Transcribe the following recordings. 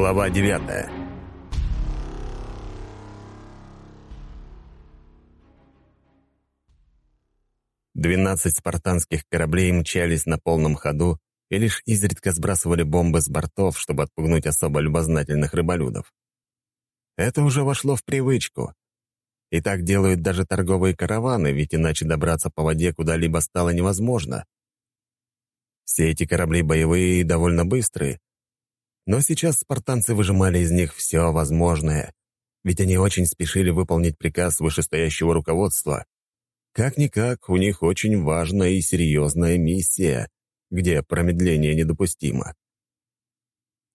Глава девятая Двенадцать спартанских кораблей мчались на полном ходу и лишь изредка сбрасывали бомбы с бортов, чтобы отпугнуть особо любознательных рыболюдов. Это уже вошло в привычку. И так делают даже торговые караваны, ведь иначе добраться по воде куда-либо стало невозможно. Все эти корабли боевые и довольно быстрые. Но сейчас спартанцы выжимали из них все возможное, ведь они очень спешили выполнить приказ вышестоящего руководства. Как-никак, у них очень важная и серьезная миссия, где промедление недопустимо.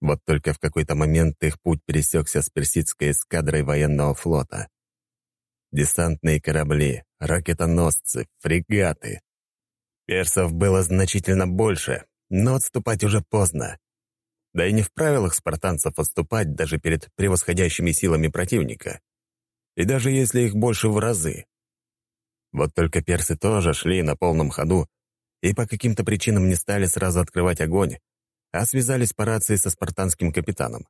Вот только в какой-то момент их путь пересекся с персидской эскадрой военного флота. Десантные корабли, ракетоносцы, фрегаты. Персов было значительно больше, но отступать уже поздно. Да и не в правилах спартанцев отступать даже перед превосходящими силами противника. И даже если их больше в разы. Вот только персы тоже шли на полном ходу и по каким-то причинам не стали сразу открывать огонь, а связались по рации со спартанским капитаном.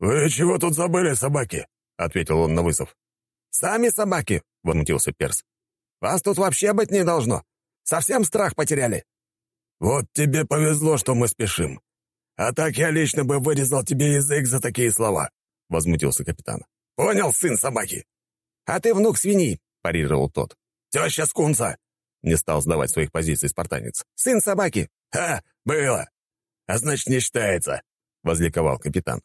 «Вы чего тут забыли, собаки?» — ответил он на вызов. «Сами собаки!» — возмутился Перс. «Вас тут вообще быть не должно. Совсем страх потеряли». «Вот тебе повезло, что мы спешим. А так я лично бы вырезал тебе язык за такие слова», — возмутился капитан. «Понял, сын собаки?» «А ты внук свиньи», — парировал тот. «Теща скунса», — не стал сдавать своих позиций спартанец. «Сын собаки». «Ха, было. А значит, не считается», — возликовал капитан.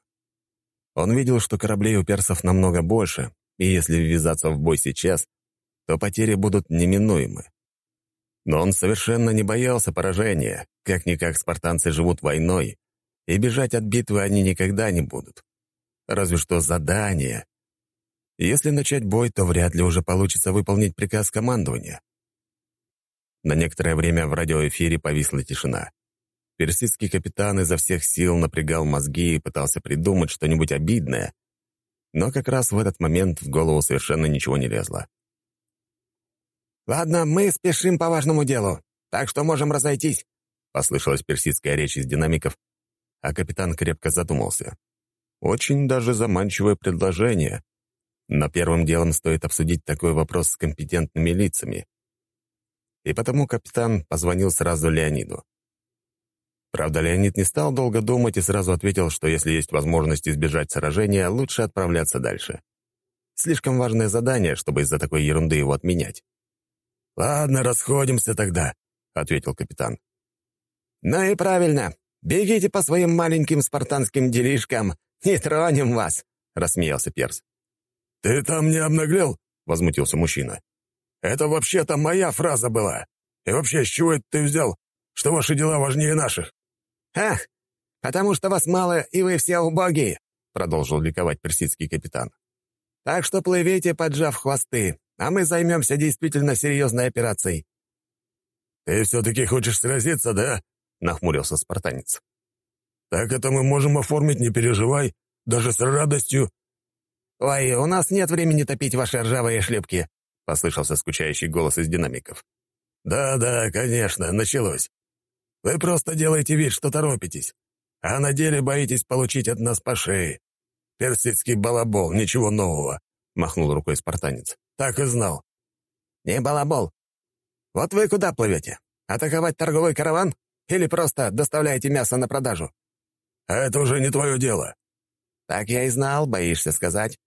Он видел, что кораблей у персов намного больше, и если ввязаться в бой сейчас, то потери будут неминуемы. Но он совершенно не боялся поражения, как-никак спартанцы живут войной, и бежать от битвы они никогда не будут. Разве что задание. Если начать бой, то вряд ли уже получится выполнить приказ командования. На некоторое время в радиоэфире повисла тишина. Персидский капитан изо всех сил напрягал мозги и пытался придумать что-нибудь обидное, но как раз в этот момент в голову совершенно ничего не лезло. «Ладно, мы спешим по важному делу, так что можем разойтись», — послышалась персидская речь из динамиков, а капитан крепко задумался. Очень даже заманчивое предложение. Но первым делом стоит обсудить такой вопрос с компетентными лицами. И потому капитан позвонил сразу Леониду. Правда, Леонид не стал долго думать и сразу ответил, что если есть возможность избежать сражения, лучше отправляться дальше. Слишком важное задание, чтобы из-за такой ерунды его отменять. «Ладно, расходимся тогда», — ответил капитан. «Ну и правильно. Бегите по своим маленьким спартанским делишкам. Не тронем вас», — рассмеялся Перс. «Ты там не обнаглел?» — возмутился мужчина. «Это вообще-то моя фраза была. И вообще, с чего это ты взял, что ваши дела важнее наших?» «Ах, потому что вас мало, и вы все убогие», — продолжил ликовать персидский капитан. «Так что плывите, поджав хвосты, а мы займемся действительно серьезной операцией». «Ты все-таки хочешь сразиться, да?» — нахмурился спартанец. «Так это мы можем оформить, не переживай, даже с радостью». «Ой, у нас нет времени топить ваши ржавые шлепки», — послышался скучающий голос из динамиков. «Да-да, конечно, началось. Вы просто делаете вид, что торопитесь, а на деле боитесь получить от нас по шее. Персидский балабол, ничего нового», — махнул рукой спартанец. «Так и знал». «Не балабол. Вот вы куда плывете? Атаковать торговый караван? Или просто доставляете мясо на продажу?» «А это уже не твое дело». «Так я и знал, боишься сказать.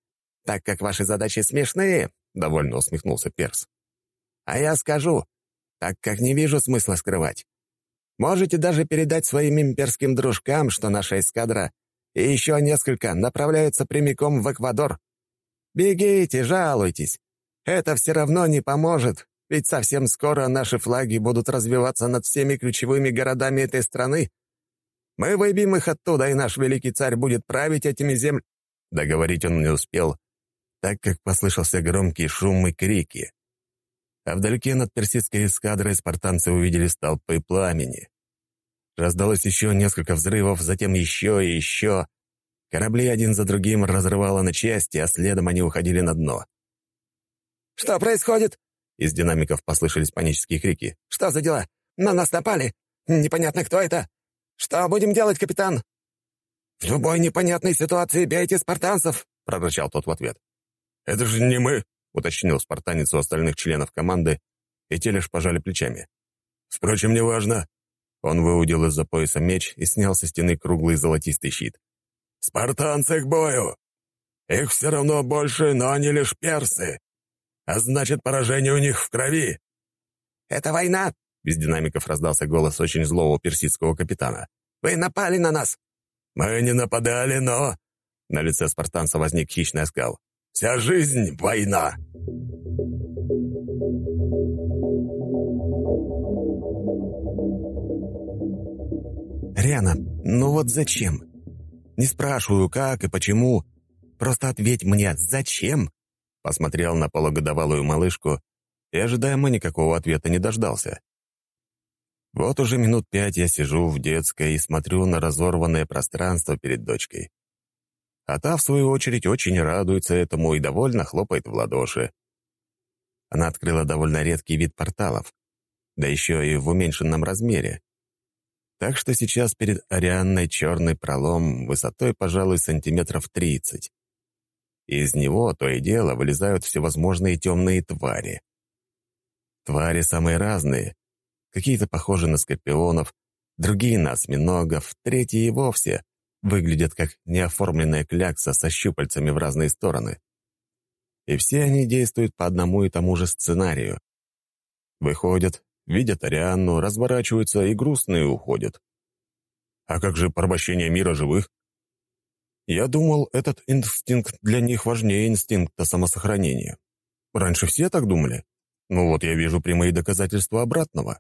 Так как ваши задачи смешные», — довольно усмехнулся Перс. «А я скажу, так как не вижу смысла скрывать. Можете даже передать своим имперским дружкам, что наша эскадра и еще несколько направляются прямиком в Эквадор. Бегите, жалуйтесь. Это все равно не поможет, ведь совсем скоро наши флаги будут развиваться над всеми ключевыми городами этой страны. Мы выбьем их оттуда, и наш великий царь будет править этими землями. Договорить он не успел, так как послышался громкий шум и крики а вдалеке над персидской эскадрой спартанцы увидели столпы пламени. Раздалось еще несколько взрывов, затем еще и еще. Корабли один за другим разрывало на части, а следом они уходили на дно. «Что происходит?» Из динамиков послышались панические крики. «Что за дела? На нас напали! Непонятно, кто это! Что будем делать, капитан?» «В любой непонятной ситуации бейте спартанцев!» — прорычал тот в ответ. «Это же не мы!» — уточнил спартанец у остальных членов команды, и те лишь пожали плечами. «Впрочем, неважно». Он выудил из-за пояса меч и снял со стены круглый золотистый щит. «Спартанцы к бою! Их все равно больше, но они лишь персы. А значит, поражение у них в крови». «Это война!» — из динамиков раздался голос очень злого персидского капитана. «Вы напали на нас!» «Мы не нападали, но...» На лице спартанца возник хищный оскал. «Вся жизнь — война!» «Риана, ну вот зачем? Не спрашиваю, как и почему. Просто ответь мне, зачем?» Посмотрел на полугодовалую малышку и ожидаемо никакого ответа не дождался. Вот уже минут пять я сижу в детской и смотрю на разорванное пространство перед дочкой. А та, в свою очередь, очень радуется этому и довольно хлопает в ладоши. Она открыла довольно редкий вид порталов, да еще и в уменьшенном размере. Так что сейчас перед Арианной черный пролом высотой, пожалуй, сантиметров тридцать. Из него то и дело вылезают всевозможные темные твари. Твари самые разные. Какие-то похожи на скорпионов, другие на осьминогов, третьи и вовсе выглядят как неоформленная клякса со щупальцами в разные стороны. И все они действуют по одному и тому же сценарию. Выходят, видят Арианну, разворачиваются и грустные уходят. А как же порабощение мира живых? Я думал, этот инстинкт для них важнее инстинкта самосохранения. Раньше все так думали. Ну вот я вижу прямые доказательства обратного.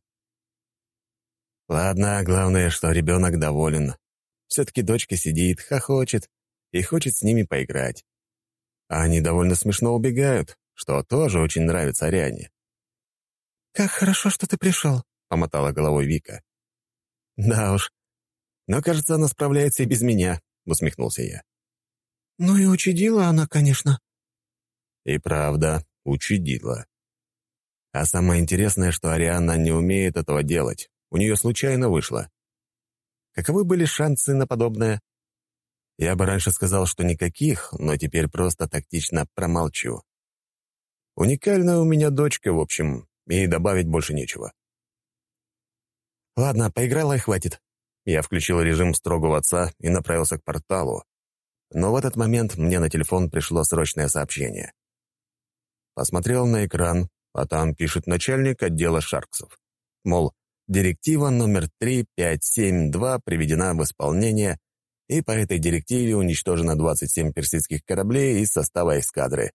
Ладно, главное, что ребенок доволен. Все-таки дочка сидит, хохочет и хочет с ними поиграть. А они довольно смешно убегают, что тоже очень нравится Ариане. «Как хорошо, что ты пришел», — помотала головой Вика. «Да уж. Но, кажется, она справляется и без меня», усмехнулся я. «Ну и учудила она, конечно». И правда, учудила. А самое интересное, что Ариана не умеет этого делать. У нее случайно вышло. Каковы были шансы на подобное? Я бы раньше сказал, что никаких, но теперь просто тактично промолчу. Уникальная у меня дочка, в общем, и добавить больше нечего. Ладно, поиграла и хватит. Я включил режим строгого отца и направился к порталу. Но в этот момент мне на телефон пришло срочное сообщение. Посмотрел на экран, а там пишет начальник отдела Шарксов. Мол, директива номер 3572 приведена в исполнение, и по этой директиве уничтожено 27 персидских кораблей из состава эскадры.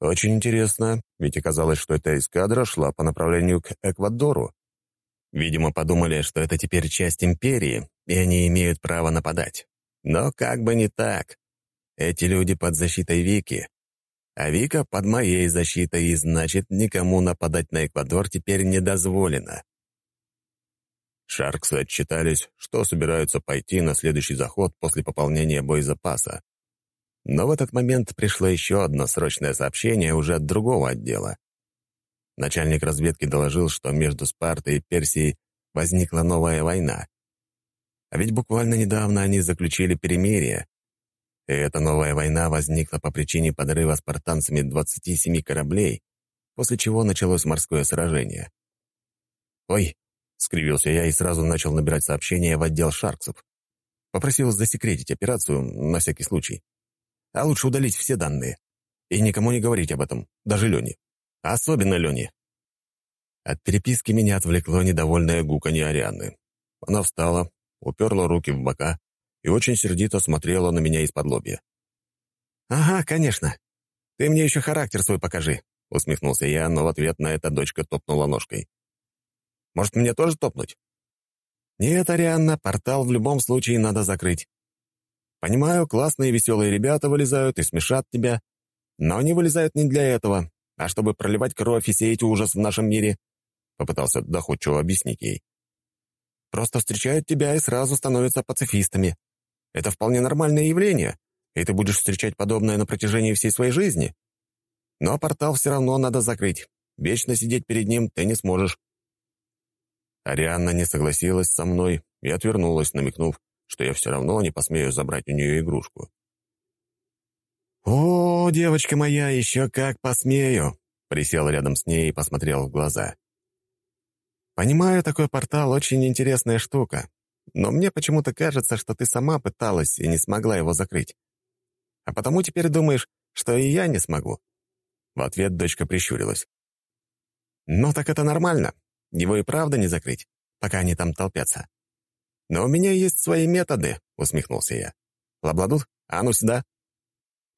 Очень интересно, ведь оказалось, что эта эскадра шла по направлению к Эквадору. Видимо, подумали, что это теперь часть империи, и они имеют право нападать. Но как бы не так. Эти люди под защитой Вики, а Вика под моей защитой, и значит, никому нападать на Эквадор теперь не дозволено. Шарксы отчитались, что собираются пойти на следующий заход после пополнения боезапаса. Но в этот момент пришло еще одно срочное сообщение уже от другого отдела. Начальник разведки доложил, что между Спартой и Персией возникла новая война. А ведь буквально недавно они заключили перемирие. И эта новая война возникла по причине подрыва спартанцами 27 кораблей, после чего началось морское сражение. «Ой!» — скривился я и сразу начал набирать сообщения в отдел Шарксов. Попросил засекретить операцию на всякий случай. А лучше удалить все данные. И никому не говорить об этом, даже Лене. Особенно Лене. От переписки меня отвлекло недовольное гуканье Арианы. Она встала, уперла руки в бока и очень сердито смотрела на меня из-под лобья. «Ага, конечно. Ты мне еще характер свой покажи», — усмехнулся я, но в ответ на это дочка топнула ножкой. «Может, мне тоже топнуть?» «Нет, Арианна, портал в любом случае надо закрыть. Понимаю, классные веселые ребята вылезают и смешат тебя, но они вылезают не для этого, а чтобы проливать кровь и сеять ужас в нашем мире», — попытался доходчиво объяснить ей. «Просто встречают тебя и сразу становятся пацифистами. Это вполне нормальное явление, и ты будешь встречать подобное на протяжении всей своей жизни. Но портал все равно надо закрыть. Вечно сидеть перед ним ты не сможешь». Арианна не согласилась со мной и отвернулась, намекнув, что я все равно не посмею забрать у нее игрушку. «О, девочка моя, еще как посмею!» Присел рядом с ней и посмотрел в глаза. «Понимаю, такой портал — очень интересная штука, но мне почему-то кажется, что ты сама пыталась и не смогла его закрыть. А потому теперь думаешь, что и я не смогу». В ответ дочка прищурилась. «Ну так это нормально. Его и правда не закрыть, пока они там толпятся. Но у меня есть свои методы», — усмехнулся я. «Лабладут, а ну сюда».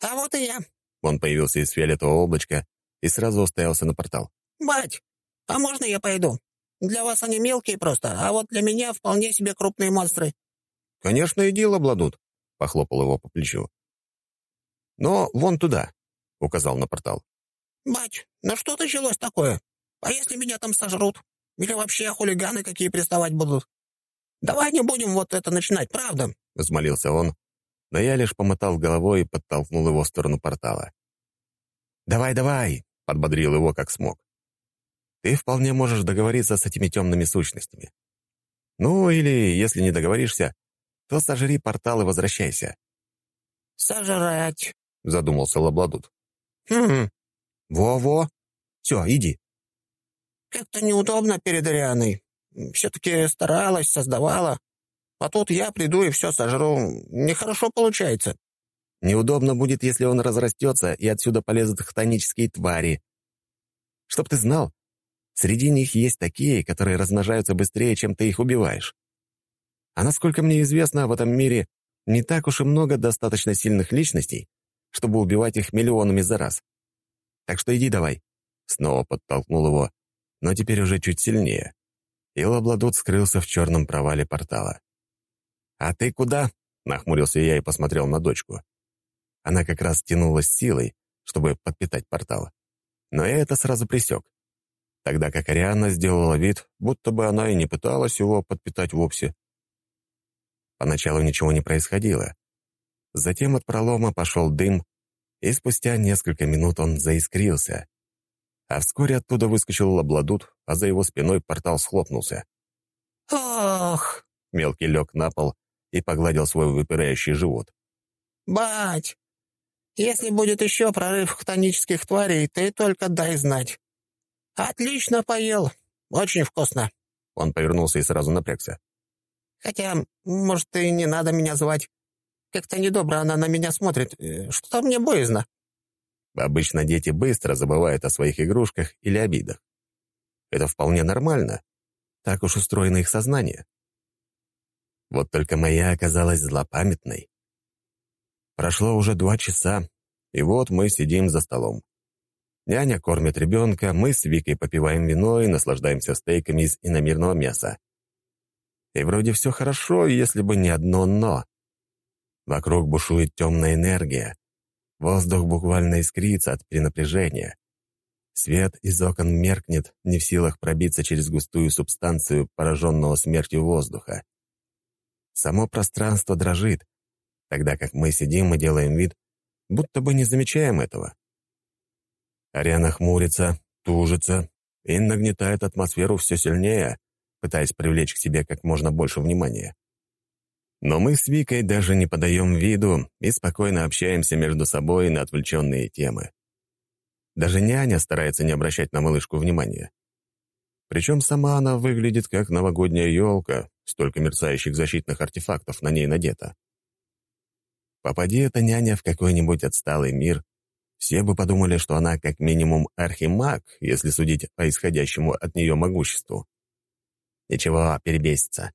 «А вот и я». Он появился из фиолетового облачка и сразу уставился на портал. «Бать, а можно я пойду? Для вас они мелкие просто, а вот для меня вполне себе крупные монстры». «Конечно, иди, лабладут», — похлопал его по плечу. «Но вон туда», — указал на портал. «Бать, ну что началось такое? А если меня там сожрут? Или вообще хулиганы какие приставать будут? Давай не будем вот это начинать, правда?» — взмолился он, но я лишь помотал головой и подтолкнул его в сторону портала. «Давай, давай!» — подбодрил его как смог. «Ты вполне можешь договориться с этими темными сущностями. Ну, или, если не договоришься, то сожри портал и возвращайся». «Сожрать», — задумался Лабладут. «Хм, «Во-во! Все, иди». как-то неудобно перед Арианой. Все-таки старалась, создавала. А тут я приду и все сожру. Нехорошо получается. Неудобно будет, если он разрастется, и отсюда полезут хтонические твари. Чтоб ты знал, среди них есть такие, которые размножаются быстрее, чем ты их убиваешь. А насколько мне известно, в этом мире не так уж и много достаточно сильных личностей, чтобы убивать их миллионами за раз. Так что иди давай. Снова подтолкнул его, но теперь уже чуть сильнее. И Лабладут скрылся в черном провале портала. «А ты куда?» — нахмурился я и посмотрел на дочку. Она как раз тянулась силой, чтобы подпитать портал. Но я это сразу присек. Тогда как Ариана сделала вид, будто бы она и не пыталась его подпитать вовсе. Поначалу ничего не происходило. Затем от пролома пошел дым, и спустя несколько минут он заискрился. А вскоре оттуда выскочил лабладут, а за его спиной портал схлопнулся. «Ох!» — мелкий лег на пол и погладил свой выпирающий живот. «Бать, если будет еще прорыв хтонических тварей, ты только дай знать. Отлично поел. Очень вкусно». Он повернулся и сразу напрягся. «Хотя, может, и не надо меня звать. Как-то недобро она на меня смотрит. Э, Что-то мне боязно». Обычно дети быстро забывают о своих игрушках или обидах. Это вполне нормально. Так уж устроено их сознание. Вот только моя оказалась злопамятной. Прошло уже два часа, и вот мы сидим за столом. Няня кормит ребенка, мы с Викой попиваем вино и наслаждаемся стейками из иномирного мяса. И вроде все хорошо, если бы не одно «но». Вокруг бушует темная энергия. Воздух буквально искрится от перенапряжения. Свет из окон меркнет, не в силах пробиться через густую субстанцию пораженного смертью воздуха. Само пространство дрожит, тогда как мы сидим и делаем вид, будто бы не замечаем этого. Ариана хмурится, тужится и нагнетает атмосферу все сильнее, пытаясь привлечь к себе как можно больше внимания. Но мы с Викой даже не подаем виду и спокойно общаемся между собой на отвлеченные темы. Даже няня старается не обращать на малышку внимания. Причем сама она выглядит как новогодняя елка, столько мерцающих защитных артефактов на ней надето. Попади эта няня в какой-нибудь отсталый мир, все бы подумали, что она как минимум архимаг, если судить по исходящему от нее могуществу. Ничего, перебесится.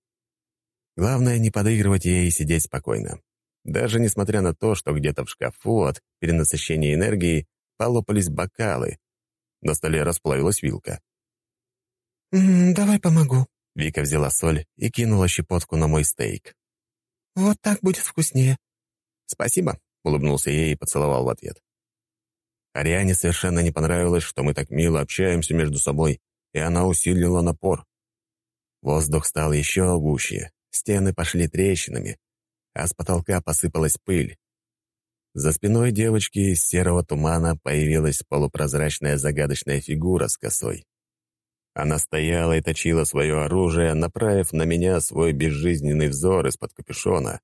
Главное, не подыгрывать ей и сидеть спокойно. Даже несмотря на то, что где-то в шкафу от перенасыщения энергии полопались бокалы. На столе расплавилась вилка. «М, «Давай помогу». Вика взяла соль и кинула щепотку на мой стейк. «Вот так будет вкуснее». «Спасибо», — улыбнулся ей и поцеловал в ответ. Ариане совершенно не понравилось, что мы так мило общаемся между собой, и она усилила напор. Воздух стал еще гуще, стены пошли трещинами, а с потолка посыпалась пыль. За спиной девочки из серого тумана появилась полупрозрачная загадочная фигура с косой. Она стояла и точила свое оружие, направив на меня свой безжизненный взор из-под капюшона.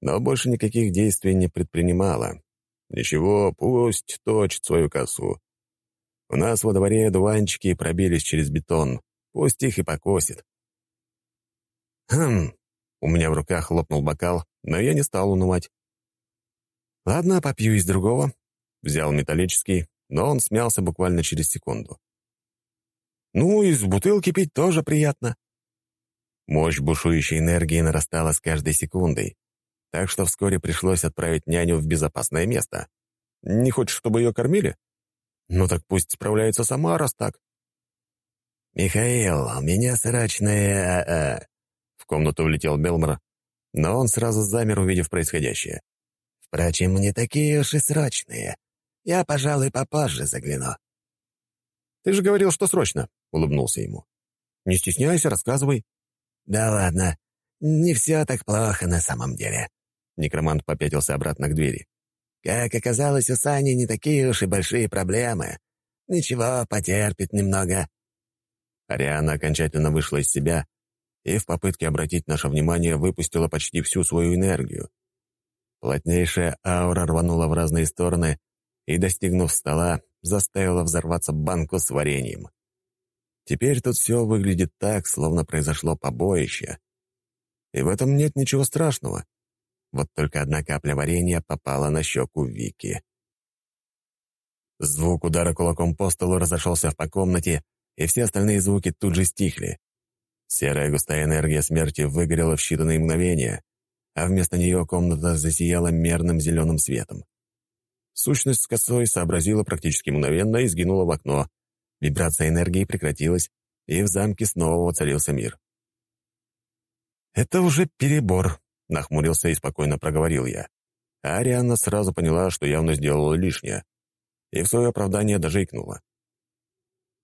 Но больше никаких действий не предпринимала. Ничего, пусть точит свою косу. У нас во дворе дуванчики пробились через бетон. Пусть их и покосит. Хм, у меня в руках хлопнул бокал, но я не стал унывать. Ладно, попью из другого. Взял металлический, но он смялся буквально через секунду. Ну, из бутылки пить тоже приятно. Мощь бушующей энергии нарастала с каждой секундой, так что вскоре пришлось отправить няню в безопасное место. Не хочешь, чтобы ее кормили? Ну так пусть справляется сама, раз так. «Михаил, у меня срочное...» а, а». В комнату влетел Белмор, но он сразу замер, увидев происходящее. «Впрочем, не такие уж и срочные. Я, пожалуй, попозже загляну». «Ты же говорил, что срочно», — улыбнулся ему. «Не стесняйся, рассказывай». «Да ладно, не все так плохо на самом деле». Некромант попятился обратно к двери. «Как оказалось, у Сани не такие уж и большие проблемы. Ничего, потерпит немного». Ариана окончательно вышла из себя и в попытке обратить наше внимание выпустила почти всю свою энергию. Плотнейшая аура рванула в разные стороны и, достигнув стола, заставила взорваться банку с вареньем. Теперь тут все выглядит так, словно произошло побоище. И в этом нет ничего страшного. Вот только одна капля варенья попала на щеку Вики. Звук удара кулаком по столу разошелся по комнате, и все остальные звуки тут же стихли. Серая густая энергия смерти выгорела в считанные мгновения, а вместо нее комната засияла мерным зеленым светом. Сущность с косой сообразила практически мгновенно и сгинула в окно. Вибрация энергии прекратилась, и в замке снова воцарился мир. «Это уже перебор», — нахмурился и спокойно проговорил я. А Ариана сразу поняла, что явно сделала лишнее, и в свое оправдание даже икнула.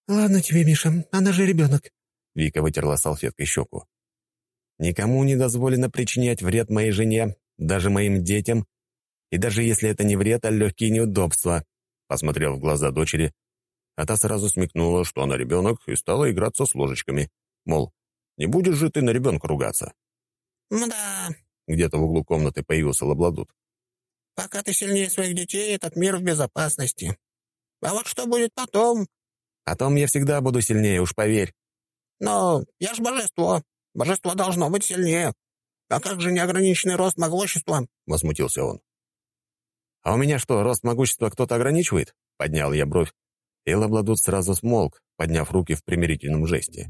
«Ладно тебе, Миша, она же ребенок», — Вика вытерла салфеткой щеку. «Никому не дозволено причинять вред моей жене, даже моим детям и даже если это не вред, а легкие неудобства», посмотрел в глаза дочери, а та сразу смекнула, что она ребенок, и стала играться с ложечками. Мол, не будешь же ты на ребенка ругаться? «Да». Где-то в углу комнаты появился лабладут. «Пока ты сильнее своих детей, этот мир в безопасности. А вот что будет потом?» «Потом я всегда буду сильнее, уж поверь». «Но я ж божество. Божество должно быть сильнее. А как же неограниченный рост могущества?» — возмутился он. «А у меня что, рост могущества кто-то ограничивает?» — поднял я бровь, и Лабладут сразу смолк, подняв руки в примирительном жесте.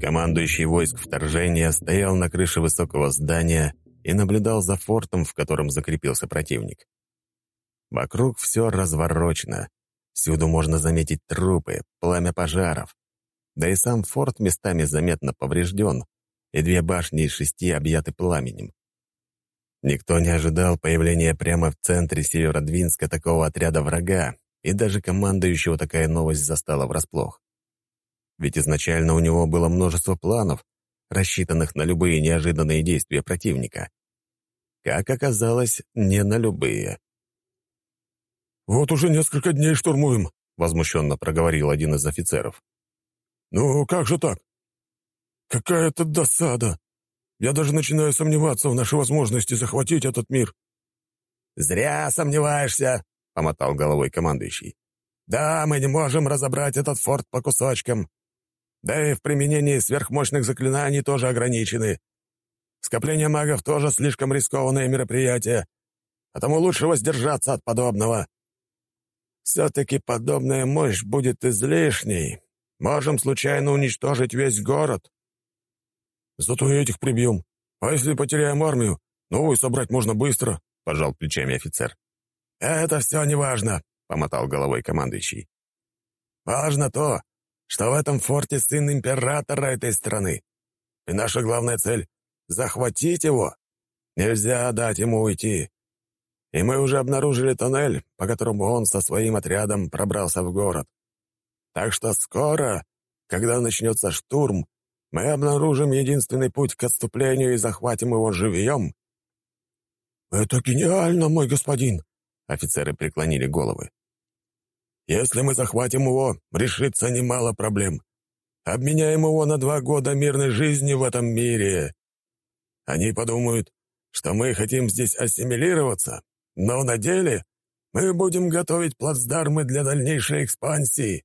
Командующий войск вторжения стоял на крыше высокого здания и наблюдал за фортом, в котором закрепился противник. Вокруг все разворочено. Всюду можно заметить трупы, пламя пожаров. Да и сам форт местами заметно поврежден, и две башни из шести объяты пламенем. Никто не ожидал появления прямо в центре Северодвинска такого отряда врага, и даже командующего такая новость застала врасплох. Ведь изначально у него было множество планов, рассчитанных на любые неожиданные действия противника. Как оказалось, не на любые. «Вот уже несколько дней штурмуем», — возмущенно проговорил один из офицеров. «Ну, как же так? Какая-то досада. Я даже начинаю сомневаться в нашей возможности захватить этот мир». «Зря сомневаешься», — помотал головой командующий. «Да, мы не можем разобрать этот форт по кусочкам. Да и в применении сверхмощных заклинаний тоже ограничены. Скопление магов тоже слишком рискованное мероприятие, потому лучше воздержаться от подобного. Все-таки подобная мощь будет излишней, Можем случайно уничтожить весь город. Зато этих прибьем. А если потеряем армию, новую собрать можно быстро, — пожал плечами офицер. Это все не важно, — помотал головой командующий. Важно то, что в этом форте сын императора этой страны. И наша главная цель — захватить его. Нельзя дать ему уйти. И мы уже обнаружили тоннель, по которому он со своим отрядом пробрался в город. Так что скоро, когда начнется штурм, мы обнаружим единственный путь к отступлению и захватим его живьем». «Это гениально, мой господин!» Офицеры преклонили головы. «Если мы захватим его, решится немало проблем. Обменяем его на два года мирной жизни в этом мире. Они подумают, что мы хотим здесь ассимилироваться, но на деле мы будем готовить плацдармы для дальнейшей экспансии.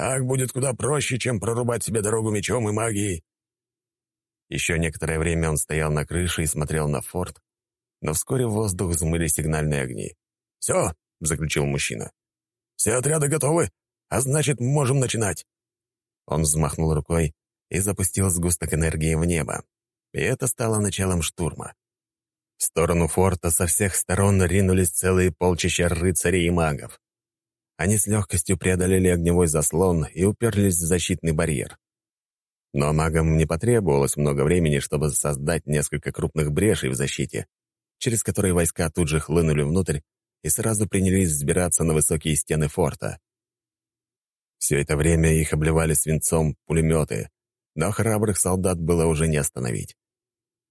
Так будет куда проще, чем прорубать себе дорогу мечом и магией». Еще некоторое время он стоял на крыше и смотрел на форт, но вскоре в воздух взмыли сигнальные огни. «Все», — заключил мужчина. «Все отряды готовы, а значит, можем начинать». Он взмахнул рукой и запустил сгусток энергии в небо. И это стало началом штурма. В сторону форта со всех сторон ринулись целые полчища рыцарей и магов. Они с легкостью преодолели огневой заслон и уперлись в защитный барьер. Но магам не потребовалось много времени, чтобы создать несколько крупных брешей в защите, через которые войска тут же хлынули внутрь и сразу принялись взбираться на высокие стены форта. Все это время их обливали свинцом пулеметы, но храбрых солдат было уже не остановить.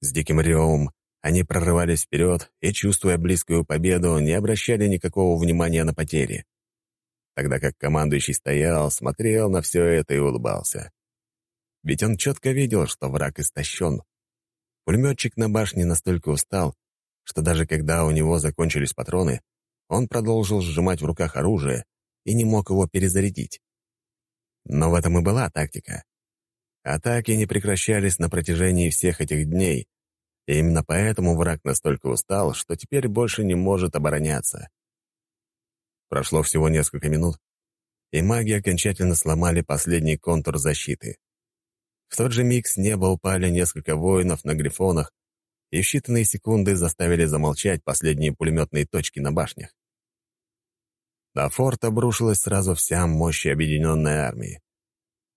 С диким ревом они прорывались вперед и, чувствуя близкую победу, не обращали никакого внимания на потери. Тогда как командующий стоял, смотрел на все это и улыбался. Ведь он четко видел, что враг истощен. Пулеметчик на башне настолько устал, что даже когда у него закончились патроны, он продолжил сжимать в руках оружие и не мог его перезарядить. Но в этом и была тактика. Атаки не прекращались на протяжении всех этих дней, и именно поэтому враг настолько устал, что теперь больше не может обороняться. Прошло всего несколько минут, и маги окончательно сломали последний контур защиты. В тот же миг с неба упали несколько воинов на грифонах и в считанные секунды заставили замолчать последние пулеметные точки на башнях. На форт обрушилась сразу вся мощь объединенной армии.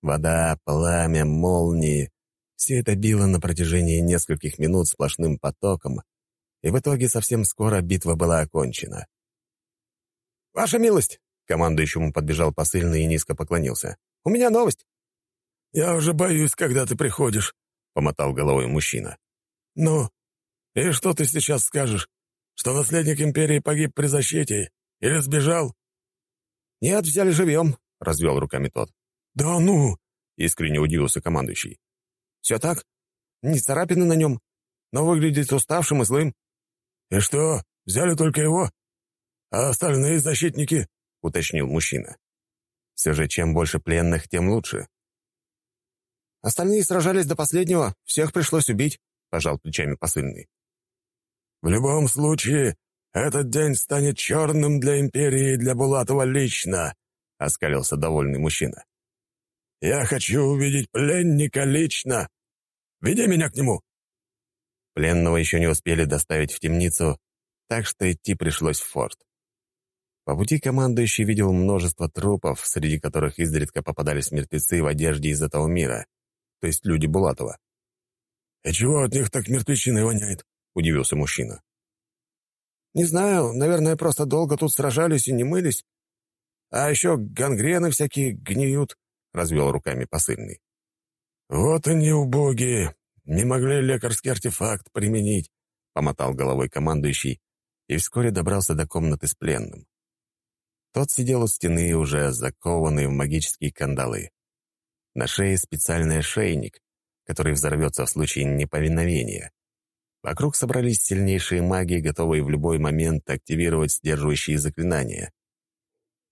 Вода, пламя, молнии — все это било на протяжении нескольких минут сплошным потоком, и в итоге совсем скоро битва была окончена. «Ваша милость!» — командующему подбежал посыльный и низко поклонился. «У меня новость!» «Я уже боюсь, когда ты приходишь», — помотал головой мужчина. «Ну, и что ты сейчас скажешь? Что наследник империи погиб при защите или сбежал?» «Нет, взяли живьем», — развел руками тот. «Да ну!» — искренне удивился командующий. «Все так. Не царапины на нем, но выглядит уставшим и злым». «И что, взяли только его? А остальные защитники?» — уточнил мужчина. «Все же, чем больше пленных, тем лучше». «Остальные сражались до последнего, всех пришлось убить», — пожал плечами посыльный. «В любом случае, этот день станет черным для империи и для Булатова лично», — оскалился довольный мужчина. «Я хочу увидеть пленника лично. Веди меня к нему». Пленного еще не успели доставить в темницу, так что идти пришлось в форт. По пути командующий видел множество трупов, среди которых изредка попадались мертвецы в одежде из этого мира, то есть люди Булатова. «И чего от них так мертвечиной воняет?» — удивился мужчина. «Не знаю, наверное, просто долго тут сражались и не мылись. А еще гангрены всякие гниют», — развел руками посыльный. «Вот они убогие, не могли лекарский артефакт применить», — помотал головой командующий и вскоре добрался до комнаты с пленным. Тот сидел у стены, уже закованный в магические кандалы. На шее специальный ошейник, который взорвется в случае неповиновения. Вокруг собрались сильнейшие маги, готовые в любой момент активировать сдерживающие заклинания.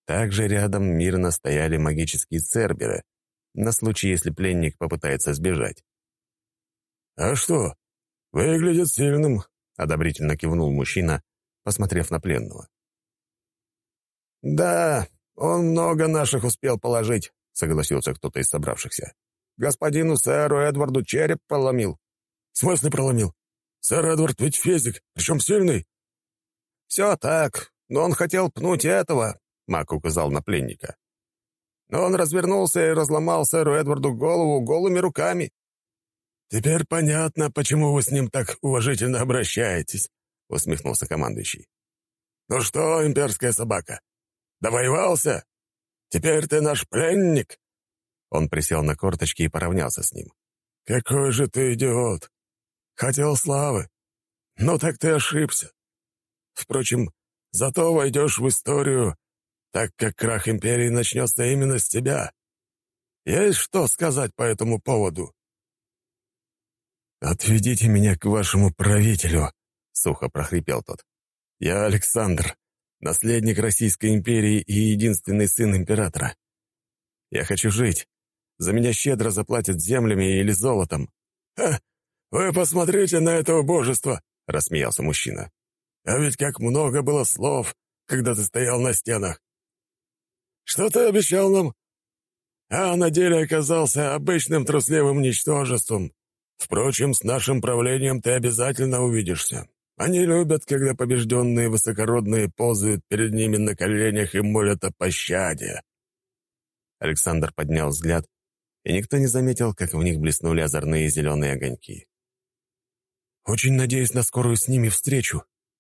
Также рядом мирно стояли магические церберы, на случай, если пленник попытается сбежать. «А что? Выглядит сильным», — одобрительно кивнул мужчина, посмотрев на пленного. «Да, он много наших успел положить», — согласился кто-то из собравшихся. «Господину сэру Эдварду череп проломил». «В смысле проломил? Сэр Эдвард ведь физик, причем сильный». «Все так, но он хотел пнуть этого», — Мак указал на пленника. Но он развернулся и разломал сэру Эдварду голову голыми руками. «Теперь понятно, почему вы с ним так уважительно обращаетесь», — усмехнулся командующий. «Ну что, имперская собака, довоевался? Теперь ты наш пленник?» Он присел на корточки и поравнялся с ним. «Какой же ты идиот! Хотел славы. Ну так ты ошибся. Впрочем, зато войдешь в историю, так как крах империи начнется именно с тебя. Есть что сказать по этому поводу?» «Отведите меня к вашему правителю», — сухо прохрипел тот. «Я Александр, наследник Российской империи и единственный сын императора. Я хочу жить. За меня щедро заплатят землями или золотом». «Ха! Вы посмотрите на этого божества!» — рассмеялся мужчина. «А ведь как много было слов, когда ты стоял на стенах. Что ты обещал нам? А на деле оказался обычным трусливым ничтожеством. Впрочем, с нашим правлением ты обязательно увидишься. Они любят, когда побежденные высокородные ползают перед ними на коленях и молят о пощаде». Александр поднял взгляд, и никто не заметил, как в них блеснули озорные зеленые огоньки. «Очень надеюсь на скорую с ними встречу»,